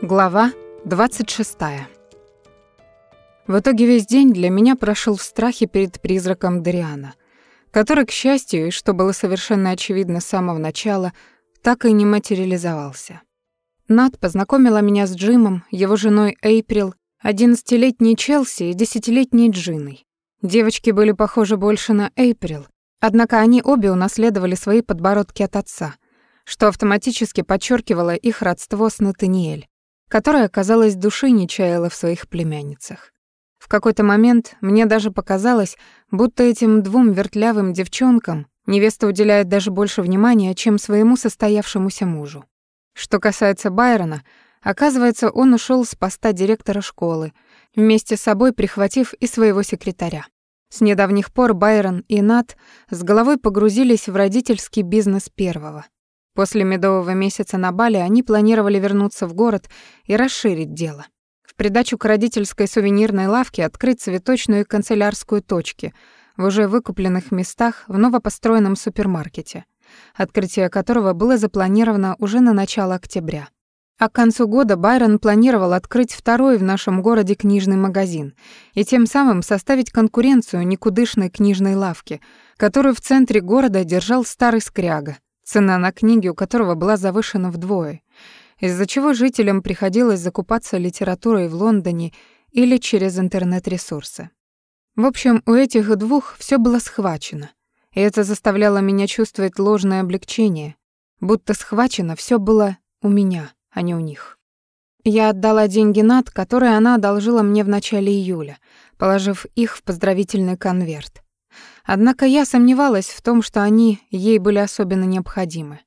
Глава 26. В итоге весь день для меня прошел в страхе перед призраком Дариана, который, к счастью, и что было совершенно очевидно с самого начала, так и не материализовался. Над познакомила меня с Джимом, его женой Эйприл, 11-летней Челси и 10-летней Джиной. Девочки были похожи больше на Эйприл, однако они обе унаследовали свои подбородки от отца, что автоматически подчеркивало их родство с Натаниэль, которая, казалось, души не чаяла в своих племянницах. В какой-то момент мне даже показалось, будто этим двум вертлявым девчонкам невеста уделяет даже больше внимания, чем своему состоявшемуся мужу. Что касается Байрона, оказывается, он ушел с поста директора школы, вместе с собой прихватив и своего секретаря. С недавних пор Байрон и Нат с головой погрузились в родительский бизнес первого — После медового месяца на Бали они планировали вернуться в город и расширить дело. В придачу к родительской сувенирной лавке открыть цветочную и канцелярскую точки в уже выкупленных местах в новопостроенном супермаркете, открытие которого было запланировано уже на начало октября. А к концу года Байрон планировал открыть второй в нашем городе книжный магазин и тем самым составить конкуренцию никудышной книжной лавке, которую в центре города держал старый скряга, цена на книги у которого была завышена вдвое, из-за чего жителям приходилось закупаться литературой в Лондоне или через интернет-ресурсы. В общем, у этих двух все было схвачено, и это заставляло меня чувствовать ложное облегчение, будто схвачено все было у меня, а не у них. Я отдала деньги Над, которые она одолжила мне в начале июля, положив их в поздравительный конверт. Однако я сомневалась в том, что они ей были особенно необходимы.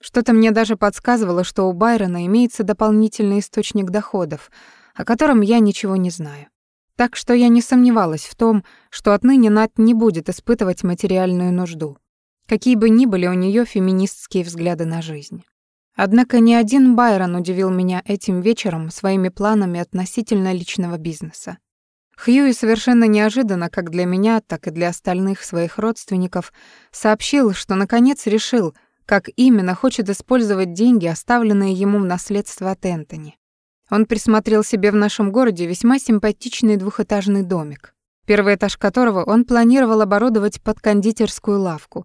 Что-то мне даже подсказывало, что у Байрона имеется дополнительный источник доходов, о котором я ничего не знаю. Так что я не сомневалась в том, что отныне Нат не будет испытывать материальную нужду, какие бы ни были у нее феминистские взгляды на жизнь. Однако ни один Байрон удивил меня этим вечером своими планами относительно личного бизнеса. Хьюи совершенно неожиданно, как для меня, так и для остальных своих родственников, сообщил, что наконец решил, как именно хочет использовать деньги, оставленные ему в наследство от Энтони. Он присмотрел себе в нашем городе весьма симпатичный двухэтажный домик, первый этаж которого он планировал оборудовать под кондитерскую лавку,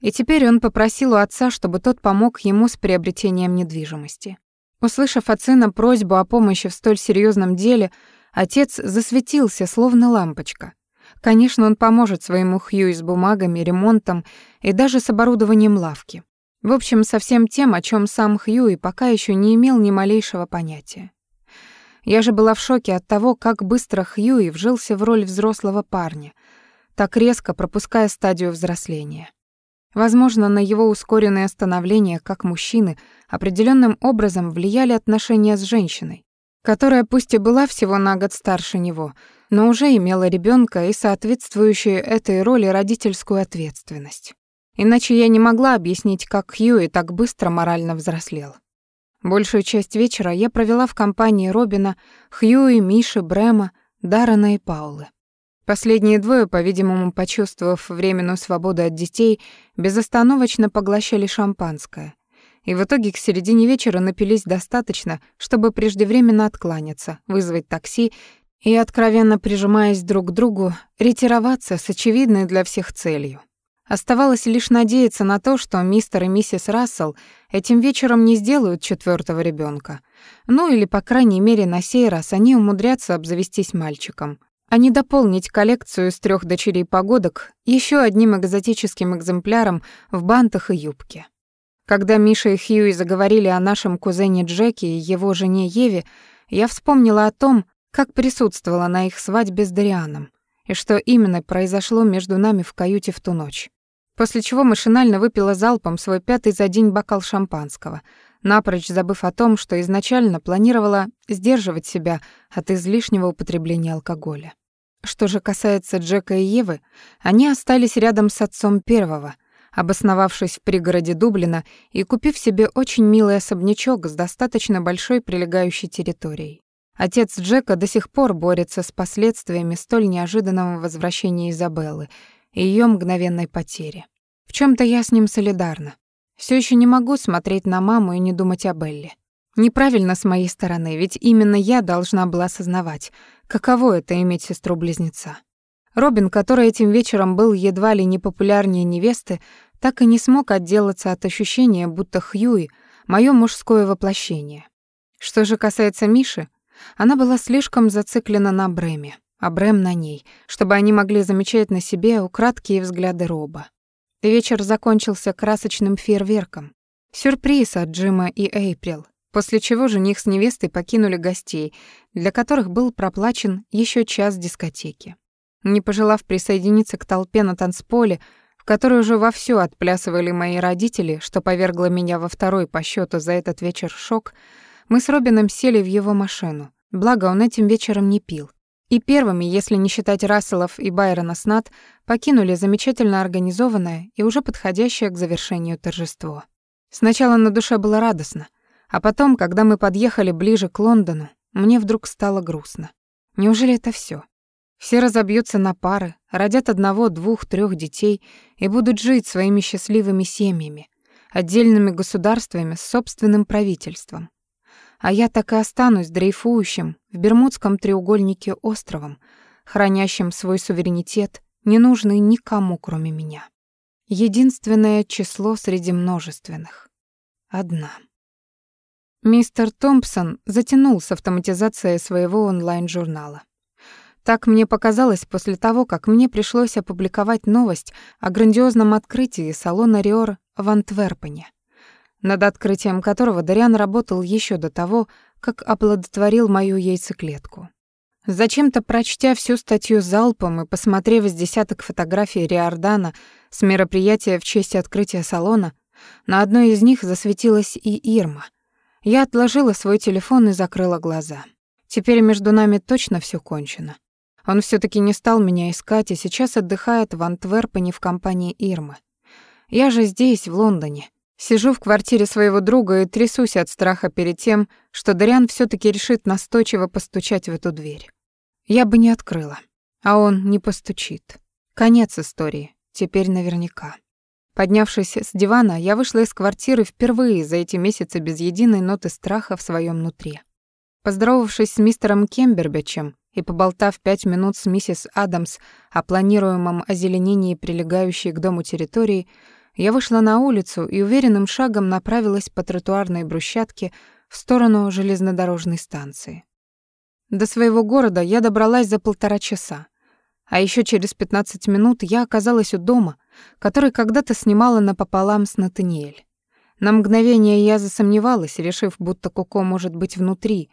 и теперь он попросил у отца, чтобы тот помог ему с приобретением недвижимости. Услышав от сына просьбу о помощи в столь серьезном деле, Отец засветился, словно лампочка. Конечно, он поможет своему Хьюи с бумагами, ремонтом и даже с оборудованием лавки. В общем, со всем тем, о чем сам Хьюи пока еще не имел ни малейшего понятия. Я же была в шоке от того, как быстро Хьюи вжился в роль взрослого парня, так резко пропуская стадию взросления. Возможно, на его ускоренное становление как мужчины определенным образом влияли отношения с женщиной, которая пусть и была всего на год старше него, но уже имела ребенка и соответствующую этой роли родительскую ответственность. Иначе я не могла объяснить, как Хьюи так быстро морально взрослел. Большую часть вечера я провела в компании Робина, Хьюи, Миши, Брэма, Даррена и Паулы. Последние двое, по-видимому, почувствовав временную свободу от детей, безостановочно поглощали шампанское, и в итоге к середине вечера напились достаточно, чтобы преждевременно откланяться, вызвать такси и, откровенно прижимаясь друг к другу, ретироваться с очевидной для всех целью. Оставалось лишь надеяться на то, что мистер и миссис Рассел этим вечером не сделают четвертого ребенка. Ну или, по крайней мере, на сей раз они умудрятся обзавестись мальчиком, а не дополнить коллекцию из трех дочерей погодок еще одним экзотическим экземпляром в бантах и юбке. Когда Миша и Хьюи заговорили о нашем кузене Джеки и его жене Еве, я вспомнила о том, как присутствовала на их свадьбе с Дарианом, и что именно произошло между нами в каюте в ту ночь. После чего машинально выпила залпом свой пятый за день бокал шампанского, напрочь забыв о том, что изначально планировала сдерживать себя от излишнего употребления алкоголя. Что же касается Джека и Евы, они остались рядом с отцом первого, обосновавшись в пригороде Дублина и купив себе очень милый особнячок с достаточно большой прилегающей территорией. Отец Джека до сих пор борется с последствиями столь неожиданного возвращения Изабеллы и ее мгновенной потери. В чем то я с ним солидарна. Все еще не могу смотреть на маму и не думать о Белле. Неправильно с моей стороны, ведь именно я должна была осознавать, каково это иметь сестру-близнеца. Робин, который этим вечером был едва ли не популярнее невесты, так и не смог отделаться от ощущения, будто Хьюи — моё мужское воплощение. Что же касается Миши, она была слишком зациклена на Брэме, а Брэм на ней, чтобы они могли замечать на себе украдкие взгляды Роба. Вечер закончился красочным фейерверком. Сюрприз от Джима и Эйприл, после чего жених с невестой покинули гостей, для которых был проплачен еще час дискотеки. Не пожелав присоединиться к толпе на танцполе, в которой уже вовсю отплясывали мои родители, что повергло меня во второй по счету за этот вечер шок, мы с Робином сели в его машину. Благо, он этим вечером не пил. И первыми, если не считать Расселов и Байрона Снат, покинули замечательно организованное и уже подходящее к завершению торжество. Сначала на душе было радостно, а потом, когда мы подъехали ближе к Лондону, мне вдруг стало грустно. Неужели это все? Все разобьются на пары, родят одного, двух, трех детей и будут жить своими счастливыми семьями, отдельными государствами с собственным правительством. А я так и останусь дрейфующим в Бермудском треугольнике островом, хранящим свой суверенитет, не нужный никому, кроме меня. Единственное число среди множественных. Одна. Мистер Томпсон затянул с автоматизацией своего онлайн-журнала. Так мне показалось после того, как мне пришлось опубликовать новость о грандиозном открытии салона Риор в Антверпене, над открытием которого Дариан работал еще до того, как оплодотворил мою яйцеклетку. Зачем-то прочтя всю статью залпом и посмотрев с десяток фотографий Риордана с мероприятия в честь открытия салона, на одной из них засветилась и Ирма — я отложила свой телефон и закрыла глаза. Теперь между нами точно все кончено. Он все таки не стал меня искать и сейчас отдыхает в Антверпене в компании Ирмы. Я же здесь, в Лондоне. Сижу в квартире своего друга и трясусь от страха перед тем, что Дариан все таки решит настойчиво постучать в эту дверь. Я бы не открыла, а он не постучит. Конец истории, теперь наверняка. Поднявшись с дивана, я вышла из квартиры впервые за эти месяцы без единой ноты страха в своем нутре. Поздоровавшись с мистером Кембербичем и поболтав пять минут с миссис Адамс о планируемом озеленении прилегающей к дому территории, я вышла на улицу и уверенным шагом направилась по тротуарной брусчатке в сторону железнодорожной станции. До своего города я добралась за полтора часа, а еще через 15 минут я оказалась у дома, который когда-то снимала напополам с Натаниэль. На мгновение я засомневалась, решив, будто Коко может быть внутри,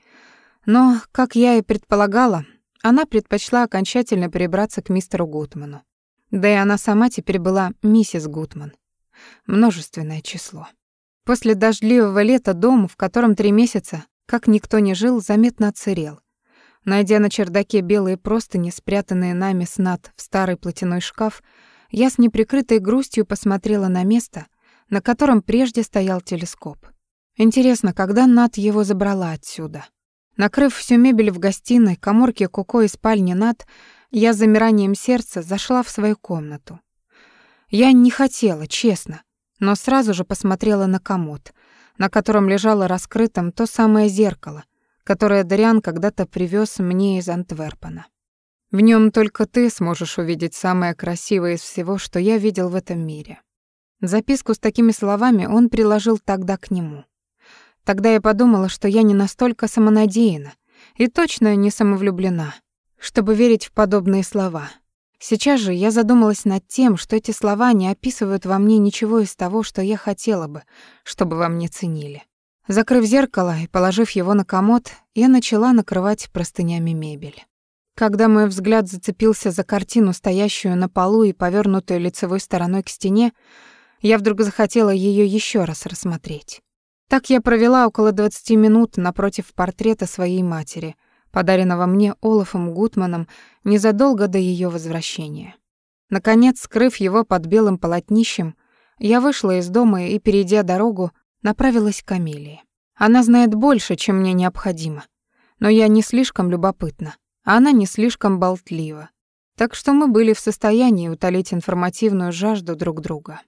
но, как я и предполагала, она предпочла окончательно перебраться к мистеру Гутману. Да и она сама теперь была миссис Гутман. Множественное число. После дождливого лета дом, в котором три месяца, как никто не жил, заметно отсырел — Найдя на чердаке белые простыни, спрятанные нами с Над в старый платяной шкаф, я с неприкрытой грустью посмотрела на место, на котором прежде стоял телескоп. Интересно, когда Над его забрала отсюда? Накрыв всю мебель в гостиной, коморке Коко и спальне Над, я с замиранием сердца зашла в свою комнату. Я не хотела, честно, но сразу же посмотрела на комод, на котором лежало раскрытым то самое зеркало, которое Дариан когда-то привез мне из Антверпена. В нем только ты сможешь увидеть самое красивое из всего, что я видел в этом мире. Записку с такими словами он приложил тогда к нему. Тогда я подумала, что я не настолько самонадеяна и точно не самовлюблена, чтобы верить в подобные слова. Сейчас же я задумалась над тем, что эти слова не описывают во мне ничего из того, что я хотела бы, чтобы во мне ценили. Закрыв зеркало и положив его на комод, я начала накрывать простынями мебель. Когда мой взгляд зацепился за картину, стоящую на полу и повернутую лицевой стороной к стене, я вдруг захотела ее еще раз рассмотреть. Так я провела около 20 минут напротив портрета своей матери, подаренного мне Олафом Гутманом незадолго до ее возвращения. Наконец, скрыв его под белым полотнищем, я вышла из дома и, перейдя дорогу, направилась к Амелии. Она знает больше, чем мне необходимо. Но я не слишком любопытна, а она не слишком болтлива. Так что мы были в состоянии утолить информативную жажду друг друга.